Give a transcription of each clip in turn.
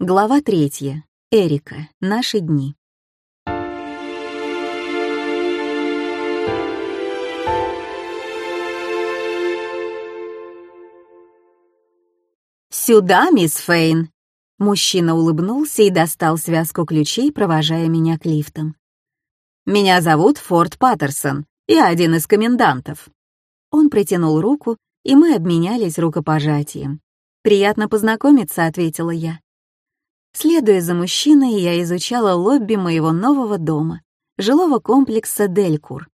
Глава третья. Эрика. Наши дни. «Сюда, мисс Фейн!» Мужчина улыбнулся и достал связку ключей, провожая меня к лифтам. «Меня зовут Форд Паттерсон, я один из комендантов». Он протянул руку, и мы обменялись рукопожатием. «Приятно познакомиться», — ответила я. Следуя за мужчиной, я изучала лобби моего нового дома, жилого комплекса «Делькур».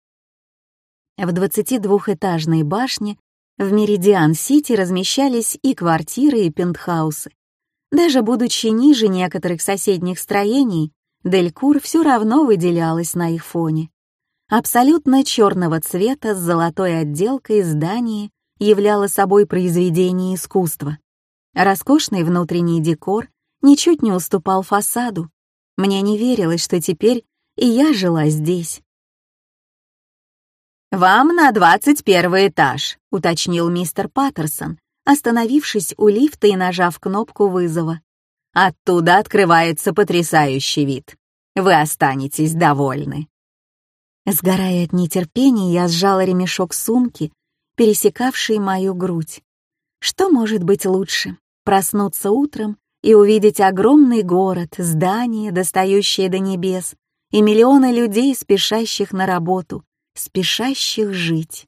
В 22-этажной башне в Меридиан-Сити размещались и квартиры, и пентхаусы. Даже будучи ниже некоторых соседних строений, Делькур все равно выделялась на их фоне. Абсолютно черного цвета с золотой отделкой здание являло собой произведение искусства. Роскошный внутренний декор ничуть не уступал фасаду. Мне не верилось, что теперь и я жила здесь. «Вам на двадцать первый этаж», — уточнил мистер Паттерсон, остановившись у лифта и нажав кнопку вызова. «Оттуда открывается потрясающий вид. Вы останетесь довольны». Сгорая от нетерпения, я сжала ремешок сумки, пересекавший мою грудь. Что может быть лучше? Проснуться утром и увидеть огромный город, здания, достающие до небес, и миллионы людей, спешащих на работу, спешащих жить.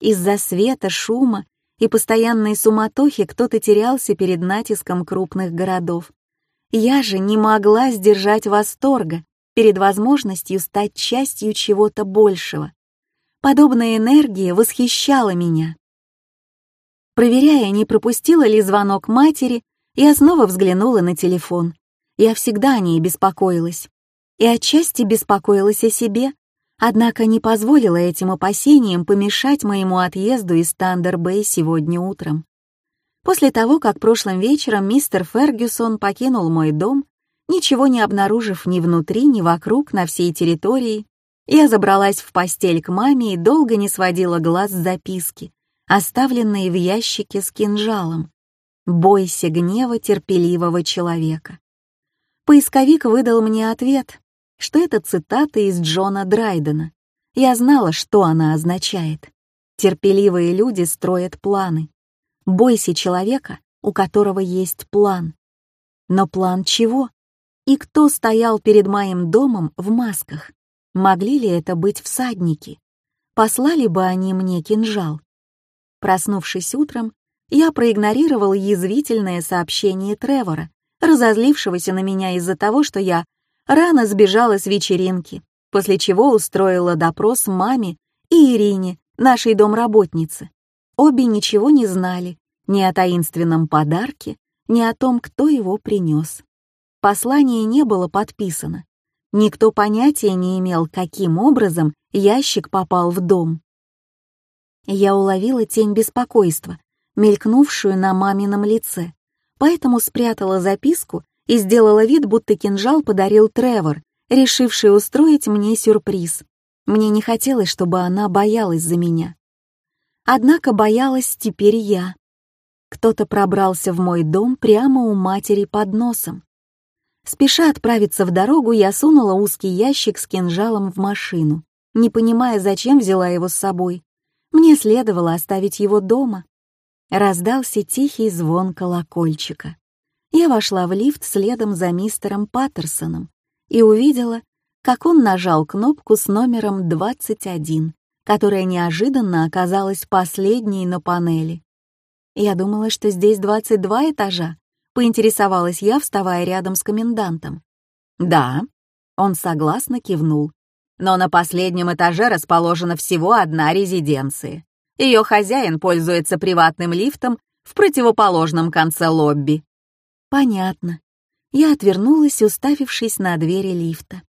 Из-за света, шума и постоянной суматохи кто-то терялся перед натиском крупных городов. Я же не могла сдержать восторга перед возможностью стать частью чего-то большего. Подобная энергия восхищала меня. Проверяя, не пропустила ли звонок матери, я снова взглянула на телефон. Я всегда о ней беспокоилась. И отчасти беспокоилась о себе, однако не позволила этим опасениям помешать моему отъезду из Тандер-Бэй сегодня утром. После того, как прошлым вечером мистер Фергюсон покинул мой дом, ничего не обнаружив ни внутри, ни вокруг, на всей территории, я забралась в постель к маме и долго не сводила глаз с записки, оставленной в ящике с кинжалом. «Бойся гнева терпеливого человека». Поисковик выдал мне ответ, что это цитата из Джона Драйдена. Я знала, что она означает. Терпеливые люди строят планы. Бойся человека, у которого есть план. Но план чего? И кто стоял перед моим домом в масках? Могли ли это быть всадники? Послали бы они мне кинжал? Проснувшись утром, я проигнорировал язвительное сообщение Тревора, разозлившегося на меня из-за того, что я рано сбежала с вечеринки, после чего устроила допрос маме и Ирине, нашей домработнице. Обе ничего не знали ни о таинственном подарке, ни о том, кто его принес. Послание не было подписано. Никто понятия не имел, каким образом ящик попал в дом. Я уловила тень беспокойства, мелькнувшую на мамином лице, поэтому спрятала записку и сделала вид, будто кинжал подарил Тревор, решивший устроить мне сюрприз. Мне не хотелось, чтобы она боялась за меня. Однако боялась теперь я. Кто-то пробрался в мой дом прямо у матери под носом. Спеша отправиться в дорогу, я сунула узкий ящик с кинжалом в машину, не понимая, зачем взяла его с собой. Мне следовало оставить его дома. Раздался тихий звон колокольчика. Я вошла в лифт следом за мистером Паттерсоном и увидела, как он нажал кнопку с номером 21, которая неожиданно оказалась последней на панели. Я думала, что здесь 22 этажа, поинтересовалась я, вставая рядом с комендантом. «Да», — он согласно кивнул. «Но на последнем этаже расположена всего одна резиденция. Ее хозяин пользуется приватным лифтом в противоположном конце лобби. Понятно. Я отвернулась, уставившись на двери лифта.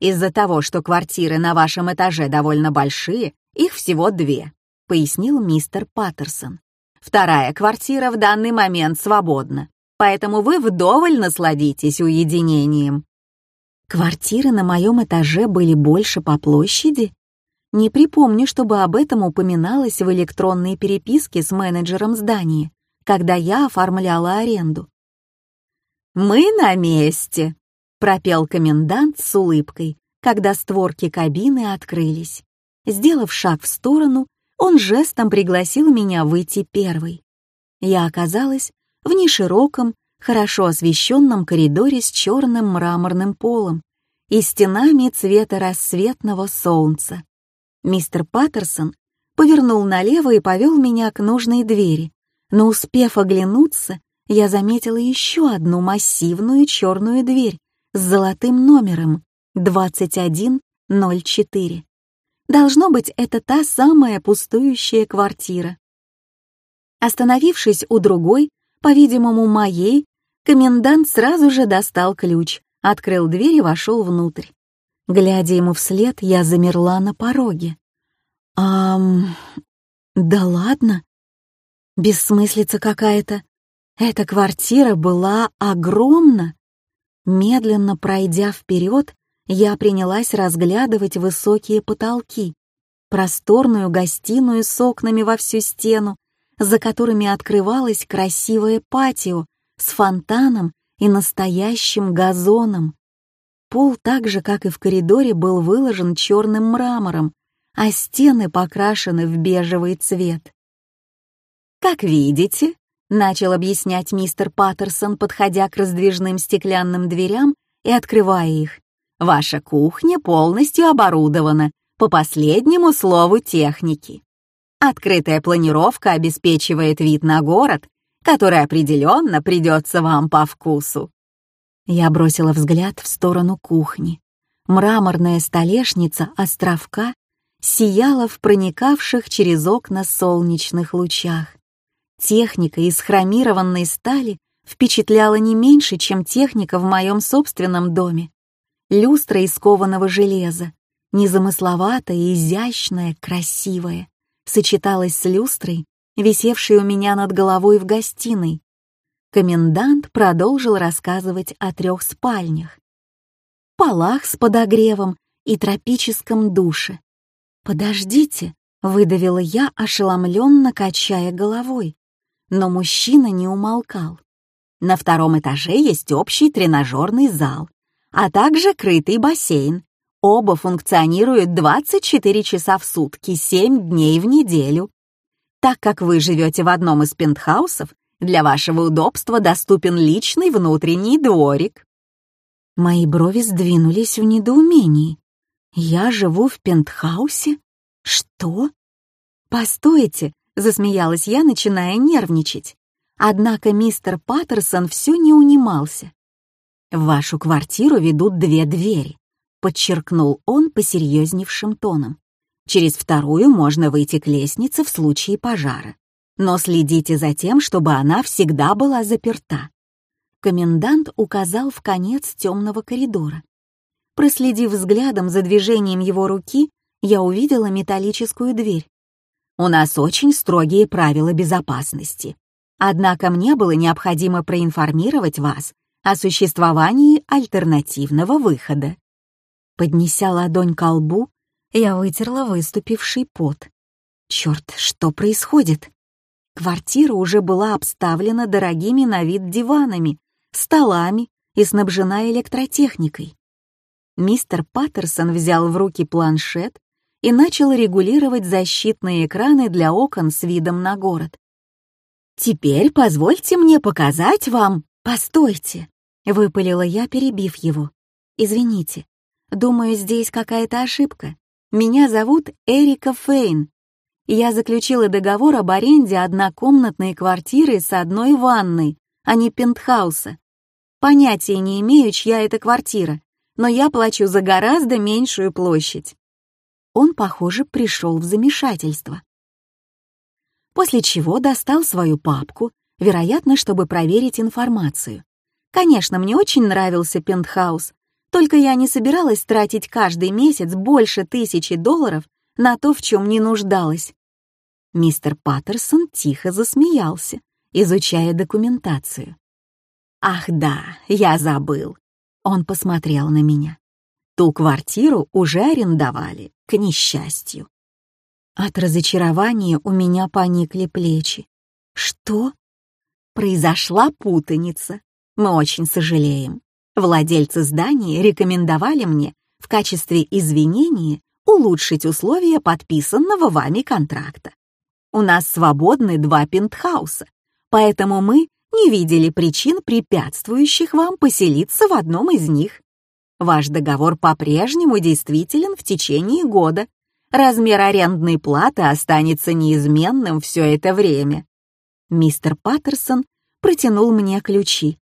Из-за того, что квартиры на вашем этаже довольно большие, их всего две, пояснил мистер Паттерсон. Вторая квартира в данный момент свободна, поэтому вы вдоволь насладитесь уединением. Квартиры на моем этаже были больше по площади? Не припомню, чтобы об этом упоминалось в электронной переписке с менеджером здания, когда я оформляла аренду. мы на месте», — пропел комендант с улыбкой, когда створки кабины открылись. Сделав шаг в сторону, он жестом пригласил меня выйти первой. Я оказалась в нешироком, хорошо освещенном коридоре с черным мраморным полом и стенами цвета рассветного солнца. Мистер Паттерсон повернул налево и повел меня к нужной двери, но успев оглянуться, я заметила еще одну массивную черную дверь с золотым номером 2104. Должно быть, это та самая пустующая квартира. Остановившись у другой, по-видимому, моей, комендант сразу же достал ключ, открыл дверь и вошел внутрь. Глядя ему вслед, я замерла на пороге. «Ам... да ладно? Бессмыслица какая-то. Эта квартира была огромна. Медленно пройдя вперед, я принялась разглядывать высокие потолки, просторную гостиную с окнами во всю стену, за которыми открывалось красивое патио с фонтаном и настоящим газоном. Пол так же, как и в коридоре, был выложен черным мрамором, а стены покрашены в бежевый цвет. «Как видите», — начал объяснять мистер Паттерсон, подходя к раздвижным стеклянным дверям и открывая их. «Ваша кухня полностью оборудована по последнему слову техники. Открытая планировка обеспечивает вид на город, который определенно придется вам по вкусу». Я бросила взгляд в сторону кухни. Мраморная столешница островка сияла в проникавших через окна солнечных лучах. Техника из хромированной стали впечатляла не меньше, чем техника в моем собственном доме. Люстра из кованого железа, незамысловатая, изящная, красивая, сочеталась с люстрой, висевшей у меня над головой в гостиной. Комендант продолжил рассказывать о трех спальнях, полах с подогревом и тропическом душе. «Подождите», — выдавила я, ошеломленно качая головой но мужчина не умолкал. На втором этаже есть общий тренажерный зал, а также крытый бассейн. Оба функционируют 24 часа в сутки, 7 дней в неделю. Так как вы живете в одном из пентхаусов, для вашего удобства доступен личный внутренний дворик. Мои брови сдвинулись в недоумении. Я живу в пентхаусе? Что? Постойте, Засмеялась я, начиная нервничать. Однако мистер Паттерсон все не унимался. «В вашу квартиру ведут две двери», — подчеркнул он посерьезневшим тоном. «Через вторую можно выйти к лестнице в случае пожара. Но следите за тем, чтобы она всегда была заперта». Комендант указал в конец темного коридора. Проследив взглядом за движением его руки, я увидела металлическую дверь. У нас очень строгие правила безопасности. Однако мне было необходимо проинформировать вас о существовании альтернативного выхода. Поднеся ладонь к лбу, я вытерла выступивший пот. Черт, что происходит? Квартира уже была обставлена дорогими на вид диванами, столами и снабжена электротехникой. Мистер Паттерсон взял в руки планшет и начал регулировать защитные экраны для окон с видом на город. «Теперь позвольте мне показать вам...» «Постойте!» — выпалила я, перебив его. «Извините, думаю, здесь какая-то ошибка. Меня зовут Эрика Фейн. Я заключила договор об аренде однокомнатной квартиры с одной ванной, а не пентхауса. Понятия не имею, чья это квартира, но я плачу за гораздо меньшую площадь он, похоже, пришел в замешательство. После чего достал свою папку, вероятно, чтобы проверить информацию. Конечно, мне очень нравился пентхаус, только я не собиралась тратить каждый месяц больше тысячи долларов на то, в чем не нуждалась. Мистер Паттерсон тихо засмеялся, изучая документацию. «Ах да, я забыл». Он посмотрел на меня. Ту квартиру уже арендовали, к несчастью. От разочарования у меня поникли плечи. Что? Произошла путаница. Мы очень сожалеем. Владельцы здания рекомендовали мне в качестве извинения улучшить условия подписанного вами контракта. У нас свободны два пентхауса, поэтому мы не видели причин, препятствующих вам поселиться в одном из них. Ваш договор по-прежнему действителен в течение года. Размер арендной платы останется неизменным все это время. Мистер Паттерсон протянул мне ключи.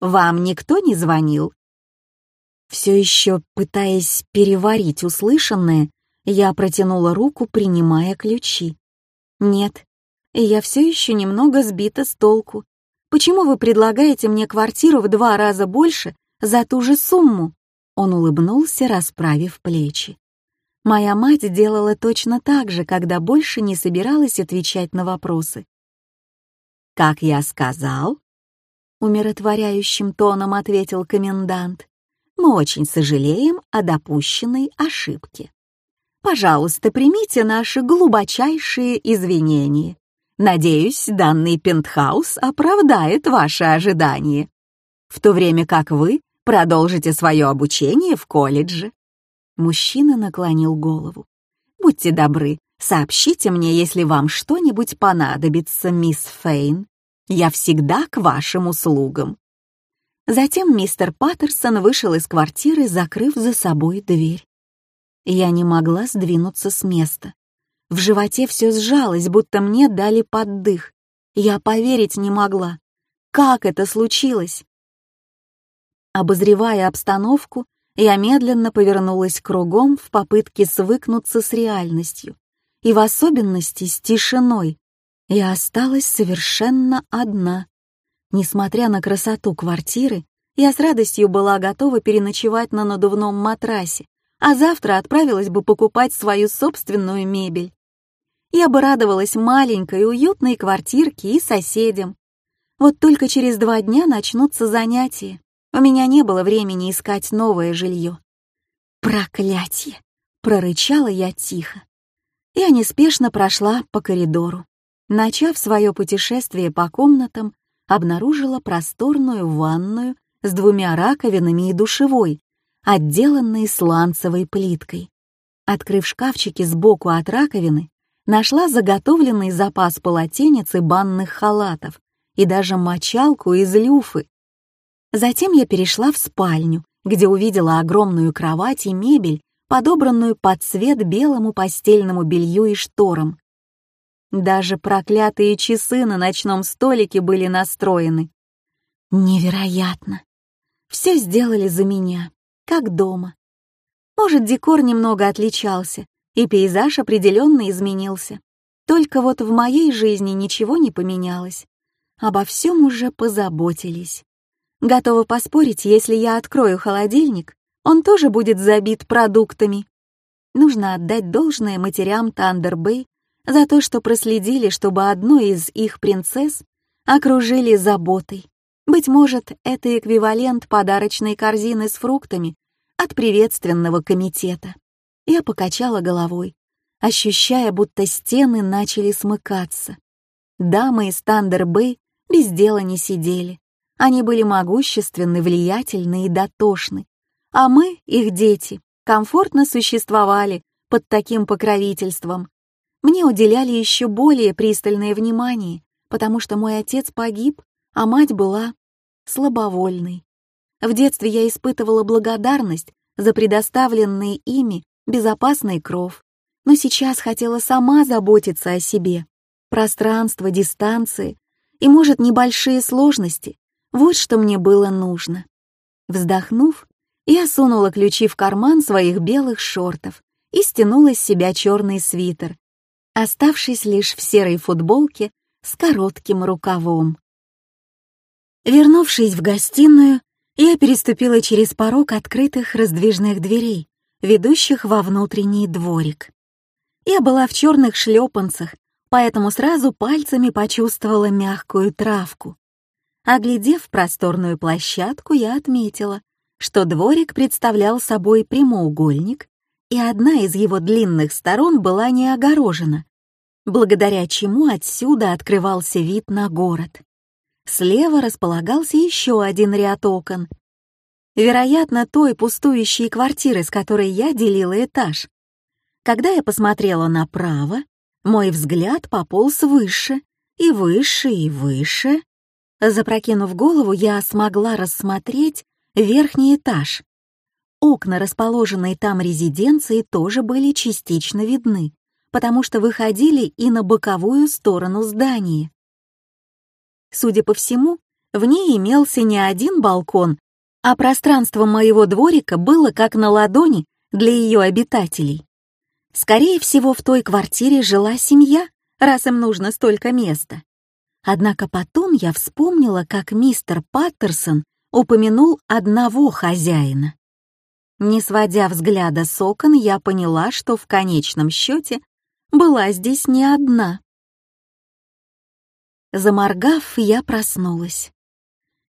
«Вам никто не звонил?» Все еще пытаясь переварить услышанное, я протянула руку, принимая ключи. «Нет, я все еще немного сбита с толку. Почему вы предлагаете мне квартиру в два раза больше за ту же сумму?» Он улыбнулся, расправив плечи. Моя мать делала точно так же, когда больше не собиралась отвечать на вопросы. «Как я сказал?» — умиротворяющим тоном ответил комендант. «Мы очень сожалеем о допущенной ошибке. Пожалуйста, примите наши глубочайшие извинения. Надеюсь, данный пентхаус оправдает ваши ожидания, в то время как вы продолжите свое обучение в колледже». Мужчина наклонил голову. «Будьте добры, сообщите мне, если вам что-нибудь понадобится, мисс Фейн. Я всегда к вашим услугам». Затем мистер Паттерсон вышел из квартиры, закрыв за собой дверь. Я не могла сдвинуться с места. В животе все сжалось, будто мне дали поддых. Я поверить не могла. Как это случилось? Обозревая обстановку, я медленно повернулась кругом в попытке свыкнуться с реальностью, и в особенности с тишиной. Я осталась совершенно одна. Несмотря на красоту квартиры, я с радостью была готова переночевать на надувном матрасе, а завтра отправилась бы покупать свою собственную мебель я бы радовалась маленькой уютной квартирке и соседям. Вот только через два дня начнутся занятия. У меня не было времени искать новое жилье. «Проклятье!» — прорычала я тихо. Я неспешно прошла по коридору. Начав свое путешествие по комнатам, обнаружила просторную ванную с двумя раковинами и душевой, отделанной сланцевой плиткой. Открыв шкафчики сбоку от раковины, нашла заготовленный запас полотенец и банных халатов и даже мочалку из люфы. Затем я перешла в спальню, где увидела огромную кровать и мебель, подобранную под цвет белому постельному белью и шторам. Даже проклятые часы на ночном столике были настроены. Невероятно! Все сделали за меня, как дома. Может, декор немного отличался, и пейзаж определенно изменился. Только вот в моей жизни ничего не поменялось. Обо всем уже позаботились. Готова поспорить, если я открою холодильник, он тоже будет забит продуктами. Нужно отдать должное матерям Тандербэй за то, что проследили, чтобы одну из их принцесс окружили заботой. Быть может, это эквивалент подарочной корзины с фруктами от приветственного комитета. Я покачала головой, ощущая, будто стены начали смыкаться. Дамы из Тандер-Бэй без дела не сидели. Они были могущественны, влиятельны и дотошны. А мы, их дети, комфортно существовали под таким покровительством. Мне уделяли еще более пристальное внимание, потому что мой отец погиб, а мать была слабовольной. В детстве я испытывала благодарность за предоставленные ими безопасный кров, но сейчас хотела сама заботиться о себе. Пространство, дистанции и, может, небольшие сложности — вот что мне было нужно. Вздохнув, я сунула ключи в карман своих белых шортов и стянула с себя черный свитер, оставшись лишь в серой футболке с коротким рукавом. Вернувшись в гостиную, я переступила через порог открытых раздвижных дверей, ведущих во внутренний дворик. Я была в черных шлепанцах, поэтому сразу пальцами почувствовала мягкую травку. Оглядев просторную площадку, я отметила, что дворик представлял собой прямоугольник, и одна из его длинных сторон была не огорожена, благодаря чему отсюда открывался вид на город. Слева располагался еще один ряд окон. Вероятно, той пустующей квартиры, с которой я делила этаж. Когда я посмотрела направо, мой взгляд пополз выше, и выше, и выше. Запрокинув голову, я смогла рассмотреть верхний этаж. Окна, расположенные там резиденции, тоже были частично видны, потому что выходили и на боковую сторону здания. Судя по всему, в ней имелся не один балкон, а пространство моего дворика было как на ладони для ее обитателей. Скорее всего, в той квартире жила семья, раз им нужно столько места. Однако потом я вспомнила, как мистер Паттерсон упомянул одного хозяина. Не сводя взгляда с окон, я поняла, что в конечном счете была здесь не одна. Заморгав, я проснулась.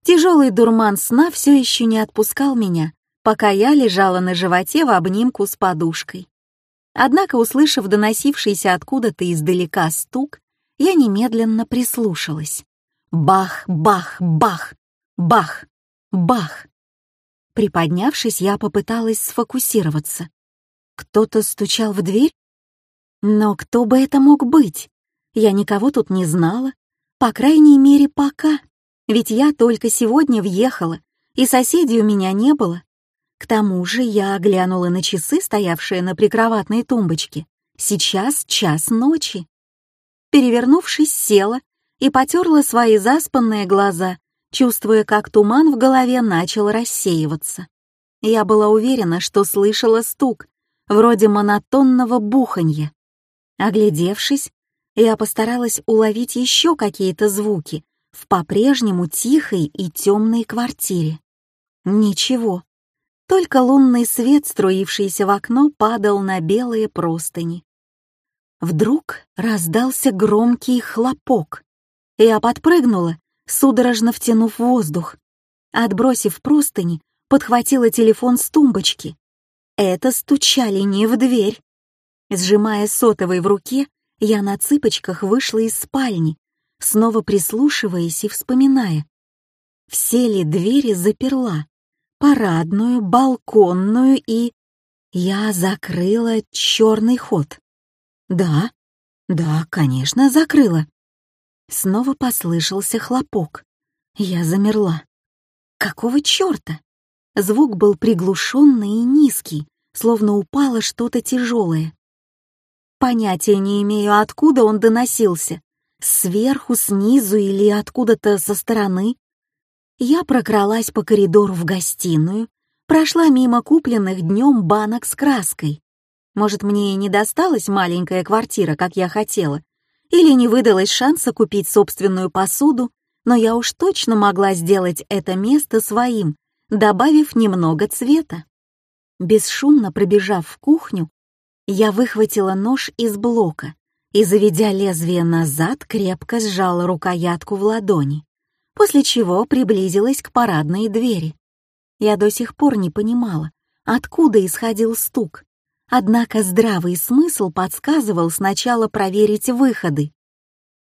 Тяжелый дурман сна все еще не отпускал меня, пока я лежала на животе в обнимку с подушкой. Однако, услышав доносившийся откуда-то издалека стук, я немедленно прислушалась. Бах, бах, бах, бах, бах. Приподнявшись, я попыталась сфокусироваться. Кто-то стучал в дверь? Но кто бы это мог быть? Я никого тут не знала. По крайней мере, пока. Ведь я только сегодня въехала, и соседей у меня не было. К тому же я оглянула на часы, стоявшие на прикроватной тумбочке. Сейчас час ночи перевернувшись, села и потерла свои заспанные глаза, чувствуя, как туман в голове начал рассеиваться. Я была уверена, что слышала стук, вроде монотонного буханья. Оглядевшись, я постаралась уловить еще какие-то звуки в по-прежнему тихой и темной квартире. Ничего, только лунный свет, струившийся в окно, падал на белые простыни. Вдруг раздался громкий хлопок. Я подпрыгнула, судорожно втянув воздух. Отбросив простыни, подхватила телефон с тумбочки. Это стучали не в дверь. Сжимая сотовый в руке, я на цыпочках вышла из спальни, снова прислушиваясь и вспоминая. Все ли двери заперла? Парадную, балконную и... Я закрыла черный ход. «Да, да, конечно, закрыла». Снова послышался хлопок. Я замерла. Какого черта? Звук был приглушенный и низкий, словно упало что-то тяжелое. Понятия не имею, откуда он доносился. Сверху, снизу или откуда-то со стороны. Я прокралась по коридору в гостиную, прошла мимо купленных днем банок с краской. Может, мне и не досталась маленькая квартира, как я хотела, или не выдалось шанса купить собственную посуду, но я уж точно могла сделать это место своим, добавив немного цвета. Бесшумно пробежав в кухню, я выхватила нож из блока и, заведя лезвие назад, крепко сжала рукоятку в ладони, после чего приблизилась к парадной двери. Я до сих пор не понимала, откуда исходил стук, Однако здравый смысл подсказывал сначала проверить выходы.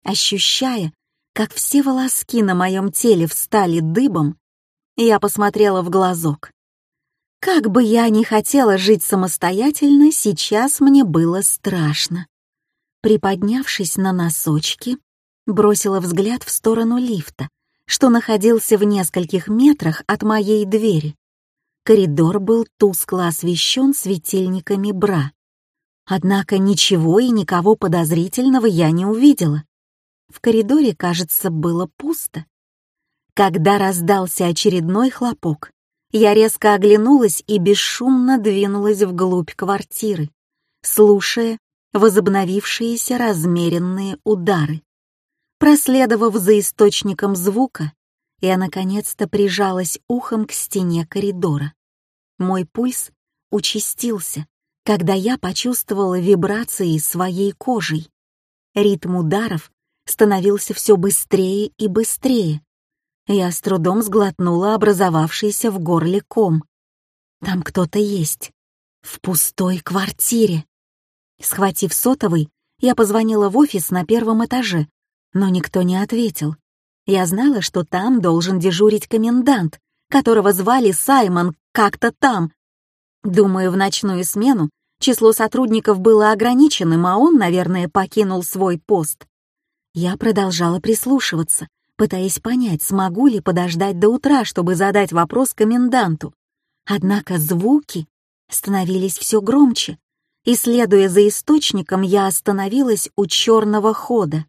Ощущая, как все волоски на моем теле встали дыбом, я посмотрела в глазок. Как бы я ни хотела жить самостоятельно, сейчас мне было страшно. Приподнявшись на носочки, бросила взгляд в сторону лифта, что находился в нескольких метрах от моей двери. Коридор был тускло освещен светильниками бра. Однако ничего и никого подозрительного я не увидела. В коридоре, кажется, было пусто. Когда раздался очередной хлопок, я резко оглянулась и бесшумно двинулась вглубь квартиры, слушая возобновившиеся размеренные удары. Проследовав за источником звука, я наконец-то прижалась ухом к стене коридора. Мой пульс участился, когда я почувствовала вибрации своей кожей. Ритм ударов становился все быстрее и быстрее. Я с трудом сглотнула образовавшийся в горле ком. Там кто-то есть. В пустой квартире. Схватив сотовый, я позвонила в офис на первом этаже, но никто не ответил. Я знала, что там должен дежурить комендант, которого звали Саймон как-то там. Думаю, в ночную смену число сотрудников было ограниченным, а он, наверное, покинул свой пост. Я продолжала прислушиваться, пытаясь понять, смогу ли подождать до утра, чтобы задать вопрос коменданту. Однако звуки становились все громче, и, следуя за источником, я остановилась у черного хода.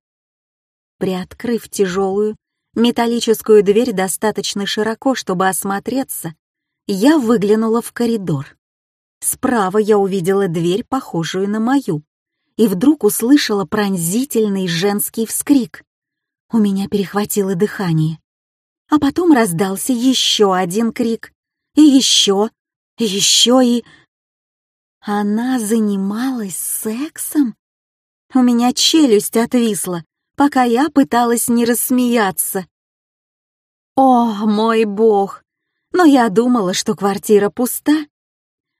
Приоткрыв тяжелую, металлическую дверь достаточно широко, чтобы осмотреться, я выглянула в коридор. Справа я увидела дверь, похожую на мою, и вдруг услышала пронзительный женский вскрик. У меня перехватило дыхание. А потом раздался еще один крик. И еще, и еще и... Она занималась сексом? У меня челюсть отвисла, пока я пыталась не рассмеяться. О, мой бог! Но я думала, что квартира пуста.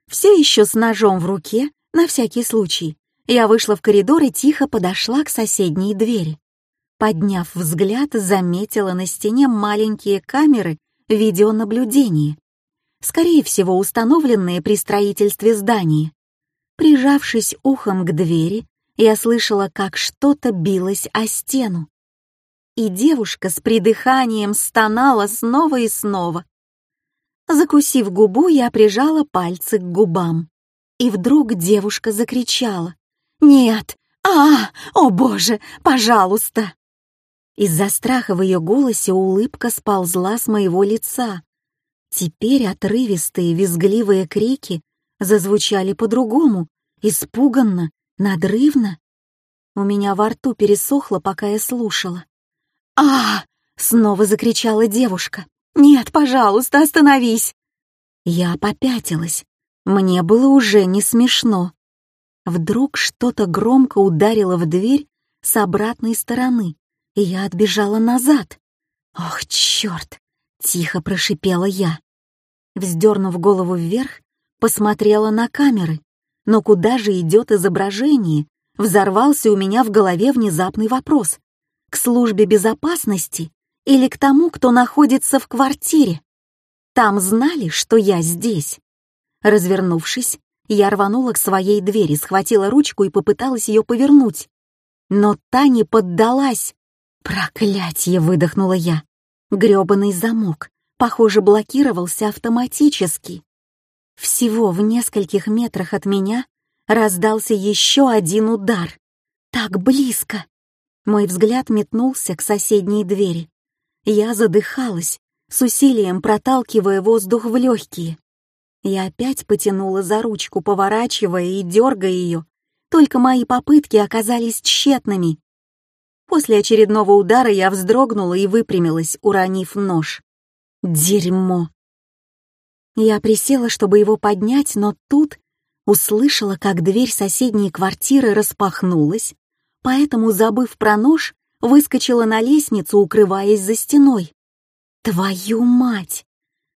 Все еще с ножом в руке, на всякий случай, я вышла в коридор и тихо подошла к соседней двери. Подняв взгляд, заметила на стене маленькие камеры видеонаблюдения скорее всего установленные при строительстве здания. Прижавшись ухом к двери, я слышала, как что-то билось о стену. И девушка с придыханием стонала снова и снова. Закусив губу, я прижала пальцы к губам. И вдруг девушка закричала. «Нет! А, о боже, пожалуйста!» Из-за страха в ее голосе улыбка сползла с моего лица, Теперь отрывистые визгливые крики зазвучали по-другому, испуганно, надрывно. У меня во рту пересохло, пока я слушала. а снова закричала девушка. «Нет, пожалуйста, остановись!» Я попятилась. Мне было уже не смешно. Вдруг что-то громко ударило в дверь с обратной стороны, и я отбежала назад. «Ох, черт!» — тихо прошипела я. Вздернув голову вверх, посмотрела на камеры. Но куда же идет изображение? Взорвался у меня в голове внезапный вопрос. К службе безопасности или к тому, кто находится в квартире? Там знали, что я здесь. Развернувшись, я рванула к своей двери, схватила ручку и попыталась ее повернуть. Но та не поддалась. «Проклятье!» — выдохнула я. Грёбаный замок похоже, блокировался автоматически. Всего в нескольких метрах от меня раздался еще один удар. Так близко. Мой взгляд метнулся к соседней двери. Я задыхалась, с усилием проталкивая воздух в легкие. Я опять потянула за ручку, поворачивая и дергая ее, только мои попытки оказались тщетными. После очередного удара я вздрогнула и выпрямилась, уронив нож. Дерьмо. Я присела, чтобы его поднять, но тут услышала, как дверь соседней квартиры распахнулась, поэтому, забыв про нож, выскочила на лестницу, укрываясь за стеной. Твою мать!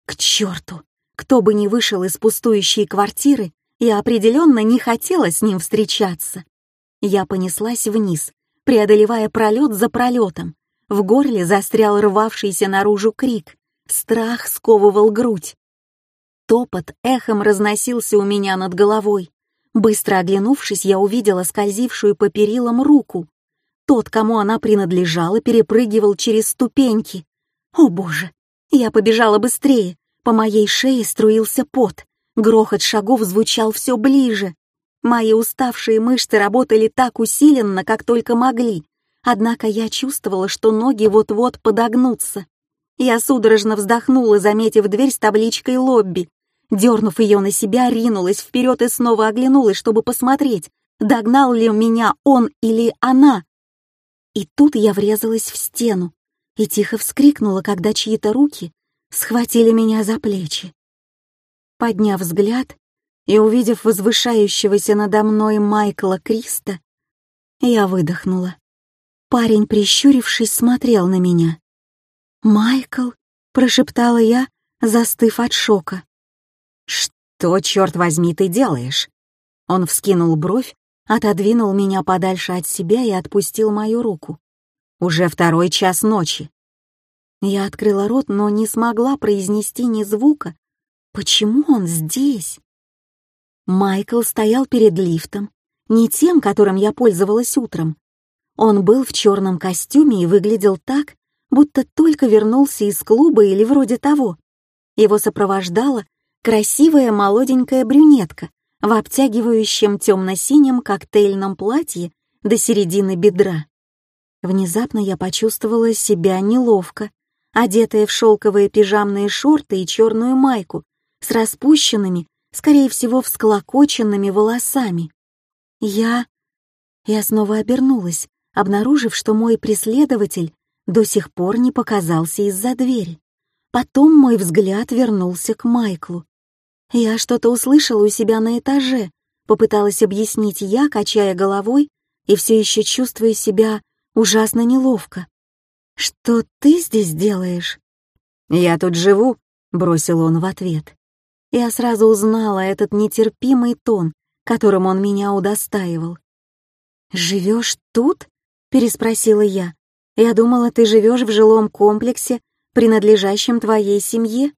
К черту! Кто бы ни вышел из пустующей квартиры, я определенно не хотела с ним встречаться. Я понеслась вниз, преодолевая пролет за пролетом. В горле застрял рвавшийся наружу крик. Страх сковывал грудь. Топот эхом разносился у меня над головой. Быстро оглянувшись, я увидела скользившую по перилам руку. Тот, кому она принадлежала, перепрыгивал через ступеньки. О боже! Я побежала быстрее. По моей шее струился пот. Грохот шагов звучал все ближе. Мои уставшие мышцы работали так усиленно, как только могли. Однако я чувствовала, что ноги вот-вот подогнутся. Я судорожно вздохнула, заметив дверь с табличкой «Лобби». Дернув ее на себя, ринулась вперед и снова оглянулась, чтобы посмотреть, догнал ли меня он или она. И тут я врезалась в стену и тихо вскрикнула, когда чьи-то руки схватили меня за плечи. Подняв взгляд и увидев возвышающегося надо мной Майкла Криста, я выдохнула. Парень, прищурившись, смотрел на меня. «Майкл?» — прошептала я, застыв от шока. «Что, черт возьми, ты делаешь?» Он вскинул бровь, отодвинул меня подальше от себя и отпустил мою руку. «Уже второй час ночи. Я открыла рот, но не смогла произнести ни звука. Почему он здесь? Майкл стоял перед лифтом, не тем, которым я пользовалась утром. Он был в черном костюме и выглядел так, будто только вернулся из клуба или вроде того. Его сопровождала красивая молоденькая брюнетка в обтягивающем темно-синем коктейльном платье до середины бедра. Внезапно я почувствовала себя неловко, одетая в шелковые пижамные шорты и черную майку с распущенными, скорее всего, всклокоченными волосами. Я... Я снова обернулась, обнаружив, что мой преследователь до сих пор не показался из-за двери. Потом мой взгляд вернулся к Майклу. «Я что-то услышала у себя на этаже», — попыталась объяснить я, качая головой и все еще чувствуя себя ужасно неловко. «Что ты здесь делаешь?» «Я тут живу», — бросил он в ответ. Я сразу узнала этот нетерпимый тон, которым он меня удостаивал. «Живешь тут?» — переспросила я. «Я думала, ты живешь в жилом комплексе, принадлежащем твоей семье?»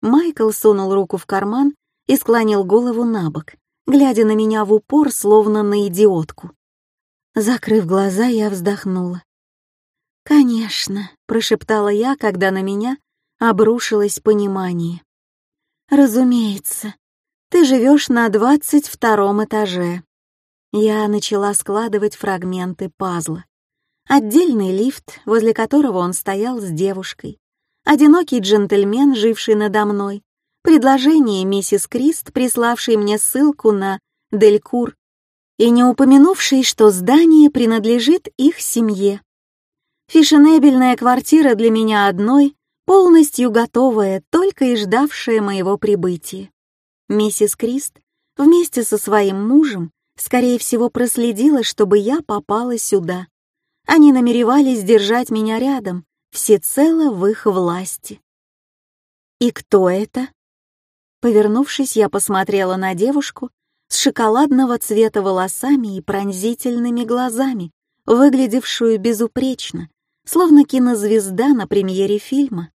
Майкл сунул руку в карман и склонил голову на бок, глядя на меня в упор, словно на идиотку. Закрыв глаза, я вздохнула. «Конечно», — прошептала я, когда на меня обрушилось понимание. «Разумеется, ты живешь на двадцать втором этаже». Я начала складывать фрагменты пазла. Отдельный лифт, возле которого он стоял с девушкой, одинокий джентльмен, живший надо мной, предложение миссис Крист, приславшей мне ссылку на Делькур, и не упомянувший, что здание принадлежит их семье. Фешенебельная квартира для меня одной, полностью готовая, только и ждавшая моего прибытия. Миссис Крист вместе со своим мужем, скорее всего, проследила, чтобы я попала сюда. Они намеревались держать меня рядом, всецело в их власти. «И кто это?» Повернувшись, я посмотрела на девушку с шоколадного цвета волосами и пронзительными глазами, выглядевшую безупречно, словно кинозвезда на премьере фильма.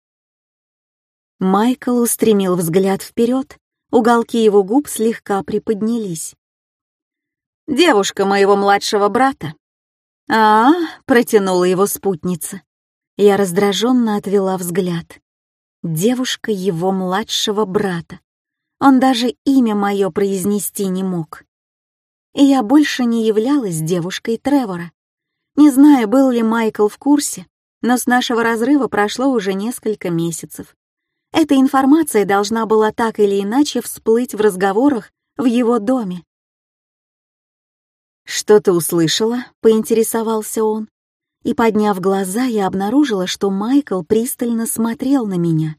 Майкл устремил взгляд вперед, уголки его губ слегка приподнялись. «Девушка моего младшего брата». «А, -а, протянула его спутница. Я раздраженно отвела взгляд. Девушка его младшего брата. Он даже имя мое произнести не мог. И я больше не являлась девушкой Тревора. Не знаю, был ли Майкл в курсе, но с нашего разрыва прошло уже несколько месяцев. Эта информация должна была так или иначе всплыть в разговорах в его доме. «Что ты услышала?» — поинтересовался он и, подняв глаза, я обнаружила, что Майкл пристально смотрел на меня.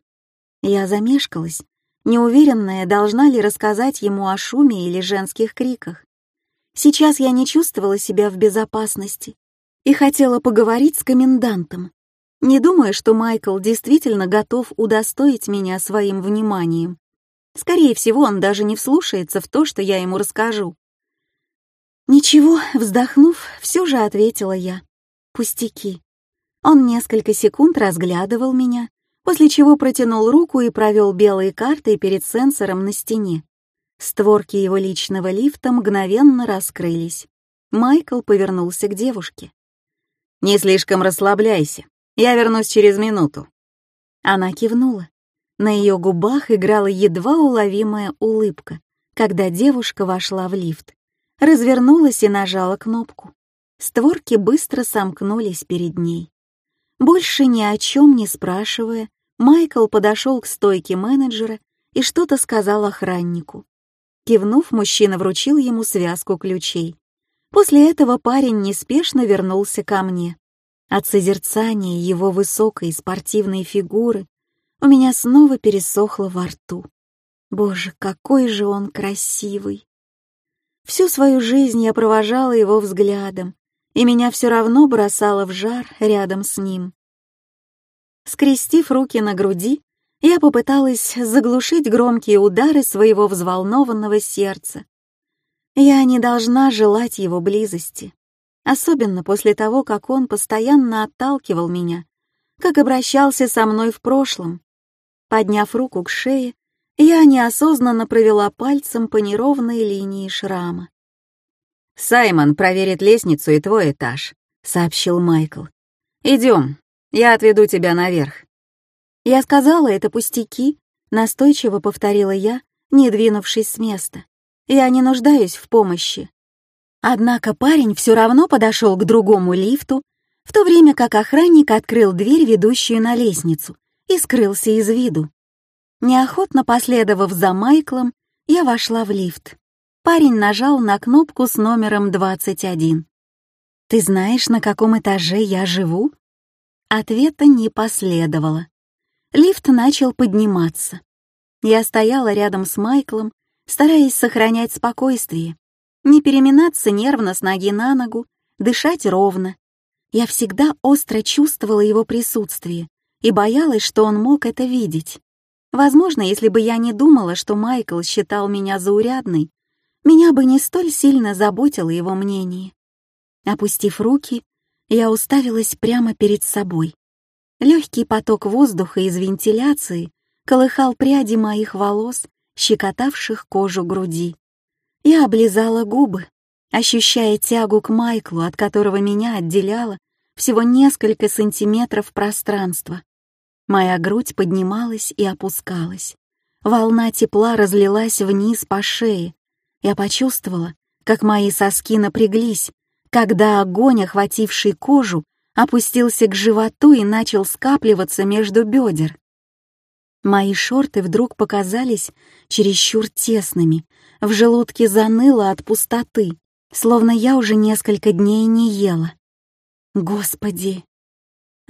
Я замешкалась, неуверенная, должна ли рассказать ему о шуме или женских криках. Сейчас я не чувствовала себя в безопасности и хотела поговорить с комендантом. Не думаю, что Майкл действительно готов удостоить меня своим вниманием. Скорее всего, он даже не вслушается в то, что я ему расскажу. «Ничего», — вздохнув, все же ответила я. Пустяки. Он несколько секунд разглядывал меня, после чего протянул руку и провел белые карты перед сенсором на стене. Створки его личного лифта мгновенно раскрылись. Майкл повернулся к девушке. «Не слишком расслабляйся. Я вернусь через минуту». Она кивнула. На ее губах играла едва уловимая улыбка, когда девушка вошла в лифт, развернулась и нажала кнопку. Створки быстро сомкнулись перед ней. Больше ни о чем не спрашивая, Майкл подошел к стойке менеджера и что-то сказал охраннику. Кивнув, мужчина вручил ему связку ключей. После этого парень неспешно вернулся ко мне. От созерцания его высокой спортивной фигуры у меня снова пересохло во рту. Боже, какой же он красивый! Всю свою жизнь я провожала его взглядом, и меня все равно бросало в жар рядом с ним. Скрестив руки на груди, я попыталась заглушить громкие удары своего взволнованного сердца. Я не должна желать его близости, особенно после того, как он постоянно отталкивал меня, как обращался со мной в прошлом. Подняв руку к шее, я неосознанно провела пальцем по неровной линии шрама. «Саймон проверит лестницу и твой этаж», — сообщил Майкл. «Идем, я отведу тебя наверх». Я сказала, это пустяки, настойчиво повторила я, не двинувшись с места. Я не нуждаюсь в помощи. Однако парень все равно подошел к другому лифту, в то время как охранник открыл дверь, ведущую на лестницу, и скрылся из виду. Неохотно последовав за Майклом, я вошла в лифт. Парень нажал на кнопку с номером 21. «Ты знаешь, на каком этаже я живу?» Ответа не последовало. Лифт начал подниматься. Я стояла рядом с Майклом, стараясь сохранять спокойствие, не переминаться нервно с ноги на ногу, дышать ровно. Я всегда остро чувствовала его присутствие и боялась, что он мог это видеть. Возможно, если бы я не думала, что Майкл считал меня заурядной, меня бы не столь сильно заботило его мнение. Опустив руки, я уставилась прямо перед собой. Легкий поток воздуха из вентиляции колыхал пряди моих волос, щекотавших кожу груди. Я облизала губы, ощущая тягу к Майклу, от которого меня отделяло всего несколько сантиметров пространства. Моя грудь поднималась и опускалась. Волна тепла разлилась вниз по шее. Я почувствовала, как мои соски напряглись, когда огонь, охвативший кожу, опустился к животу и начал скапливаться между бедер. Мои шорты вдруг показались чересчур тесными, в желудке заныло от пустоты, словно я уже несколько дней не ела. Господи,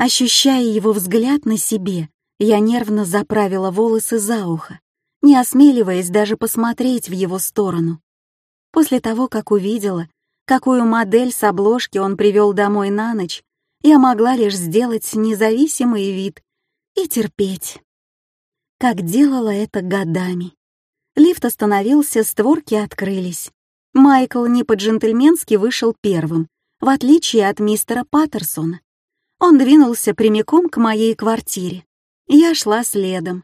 Ощущая его взгляд на себе, я нервно заправила волосы за ухо, не осмеливаясь даже посмотреть в его сторону. После того, как увидела, какую модель с обложки он привел домой на ночь, я могла лишь сделать независимый вид и терпеть. Как делала это годами. Лифт остановился, створки открылись. Майкл не по-джентльменски вышел первым, в отличие от мистера Паттерсона. Он двинулся прямиком к моей квартире. Я шла следом.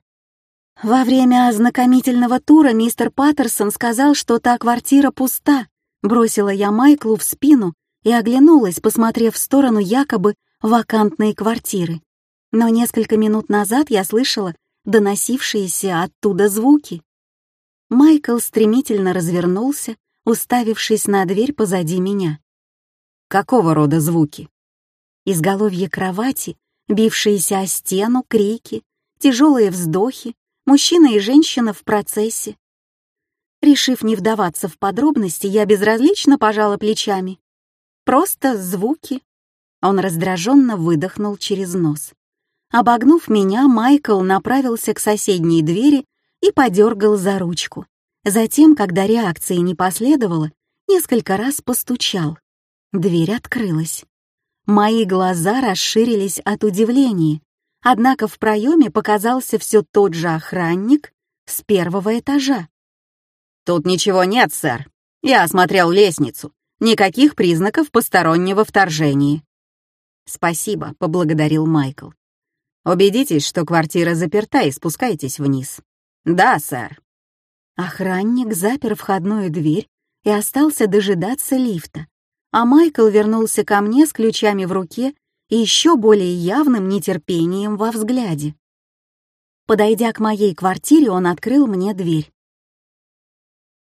Во время ознакомительного тура мистер Паттерсон сказал, что та квартира пуста. Бросила я Майклу в спину и оглянулась, посмотрев в сторону якобы вакантной квартиры. Но несколько минут назад я слышала доносившиеся оттуда звуки. Майкл стремительно развернулся, уставившись на дверь позади меня. «Какого рода звуки?» изголовье кровати, бившиеся о стену, крики, тяжелые вздохи, мужчина и женщина в процессе. Решив не вдаваться в подробности, я безразлично пожала плечами. Просто звуки. Он раздраженно выдохнул через нос. Обогнув меня, Майкл направился к соседней двери и подергал за ручку. Затем, когда реакции не последовало, несколько раз постучал. Дверь открылась. Мои глаза расширились от удивления, однако в проеме показался все тот же охранник с первого этажа. «Тут ничего нет, сэр. Я осмотрел лестницу. Никаких признаков постороннего вторжения». «Спасибо», — поблагодарил Майкл. «Убедитесь, что квартира заперта и спускайтесь вниз». «Да, сэр». Охранник запер входную дверь и остался дожидаться лифта, а Майкл вернулся ко мне с ключами в руке и еще более явным нетерпением во взгляде. Подойдя к моей квартире, он открыл мне дверь.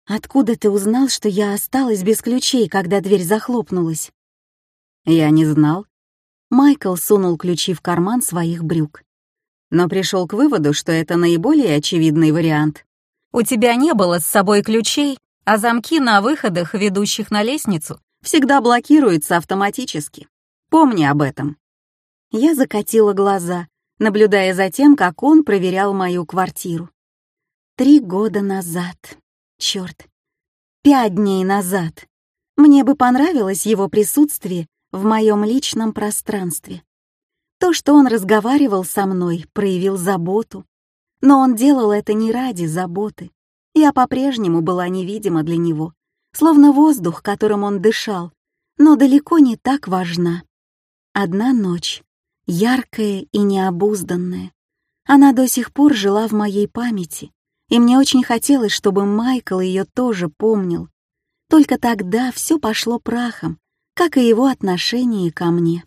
«Откуда ты узнал, что я осталась без ключей, когда дверь захлопнулась?» «Я не знал». Майкл сунул ключи в карман своих брюк. Но пришел к выводу, что это наиболее очевидный вариант. «У тебя не было с собой ключей, а замки на выходах, ведущих на лестницу, всегда блокируется автоматически. Помни об этом». Я закатила глаза, наблюдая за тем, как он проверял мою квартиру. Три года назад. Черт. Пять дней назад. Мне бы понравилось его присутствие в моем личном пространстве. То, что он разговаривал со мной, проявил заботу. Но он делал это не ради заботы. Я по-прежнему была невидима для него, словно воздух, которым он дышал, но далеко не так важна. Одна ночь. Яркая и необузданная. Она до сих пор жила в моей памяти, и мне очень хотелось, чтобы Майкл ее тоже помнил. Только тогда все пошло прахом, как и его отношение ко мне.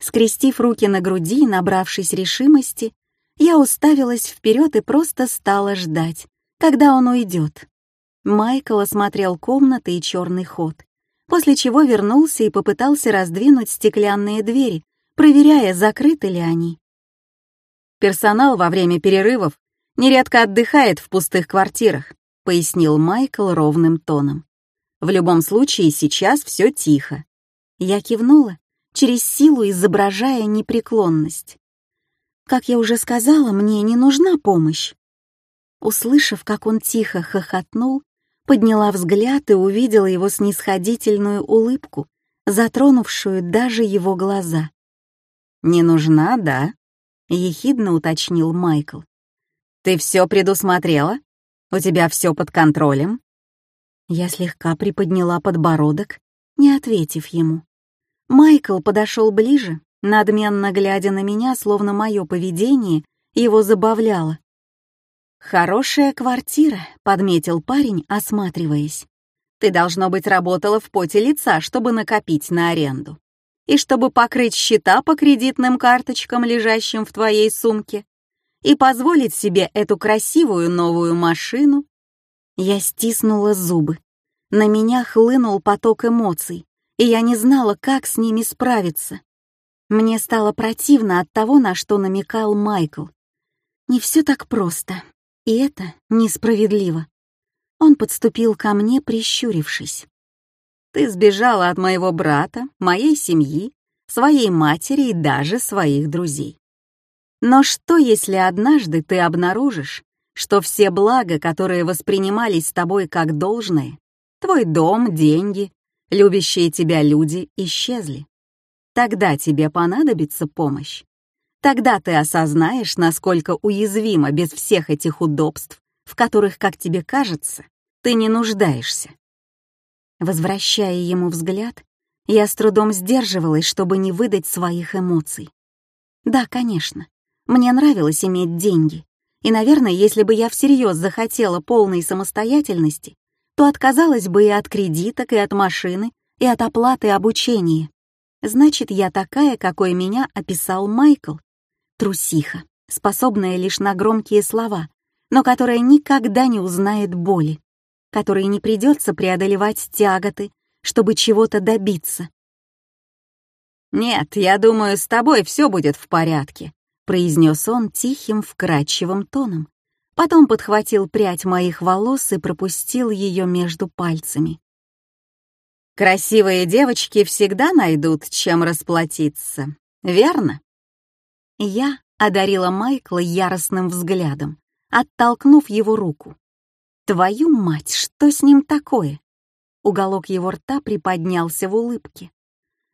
Скрестив руки на груди и набравшись решимости, я уставилась вперед и просто стала ждать, когда он уйдет. Майкл осмотрел комнаты и черный ход, после чего вернулся и попытался раздвинуть стеклянные двери, проверяя, закрыты ли они. Персонал во время перерывов нередко отдыхает в пустых квартирах, пояснил Майкл ровным тоном. В любом случае сейчас все тихо. Я кивнула, через силу изображая непреклонность. Как я уже сказала, мне не нужна помощь. Услышав, как он тихо хохотнул, подняла взгляд и увидела его снисходительную улыбку, затронувшую даже его глаза. «Не нужна, да?» — ехидно уточнил Майкл. «Ты все предусмотрела? У тебя все под контролем?» Я слегка приподняла подбородок, не ответив ему. Майкл подошел ближе, надменно глядя на меня, словно мое поведение его забавляло. «Хорошая квартира», — подметил парень, осматриваясь. «Ты, должно быть, работала в поте лица, чтобы накопить на аренду. И чтобы покрыть счета по кредитным карточкам, лежащим в твоей сумке, и позволить себе эту красивую новую машину». Я стиснула зубы. На меня хлынул поток эмоций, и я не знала, как с ними справиться. Мне стало противно от того, на что намекал Майкл. Не все так просто, и это несправедливо. Он подступил ко мне, прищурившись. «Ты сбежала от моего брата, моей семьи, своей матери и даже своих друзей. Но что, если однажды ты обнаружишь, что все блага, которые воспринимались тобой как должное, твой дом, деньги, любящие тебя люди исчезли. Тогда тебе понадобится помощь. Тогда ты осознаешь, насколько уязвима без всех этих удобств, в которых, как тебе кажется, ты не нуждаешься. Возвращая ему взгляд, я с трудом сдерживалась, чтобы не выдать своих эмоций. Да, конечно, мне нравилось иметь деньги, и, наверное, если бы я всерьез захотела полной самостоятельности, то отказалась бы и от кредиток, и от машины, и от оплаты обучения. Значит, я такая, какой меня описал Майкл. Трусиха, способная лишь на громкие слова, но которая никогда не узнает боли, которой не придется преодолевать тяготы, чтобы чего-то добиться. «Нет, я думаю, с тобой все будет в порядке», — произнес он тихим, вкрадчивым тоном, Потом подхватил прядь моих волос и пропустил ее между пальцами. «Красивые девочки всегда найдут, чем расплатиться, верно?» Я одарила Майкла яростным взглядом, оттолкнув его руку. «Твою мать, что с ним такое?» Уголок его рта приподнялся в улыбке.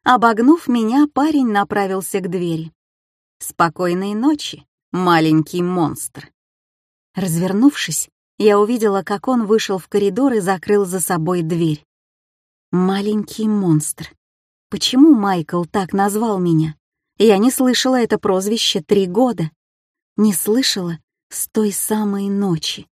Обогнув меня, парень направился к двери. «Спокойной ночи, маленький монстр!» Развернувшись, я увидела, как он вышел в коридор и закрыл за собой дверь. Маленький монстр. Почему Майкл так назвал меня? Я не слышала это прозвище три года. Не слышала с той самой ночи.